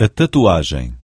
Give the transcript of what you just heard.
a tatuagem.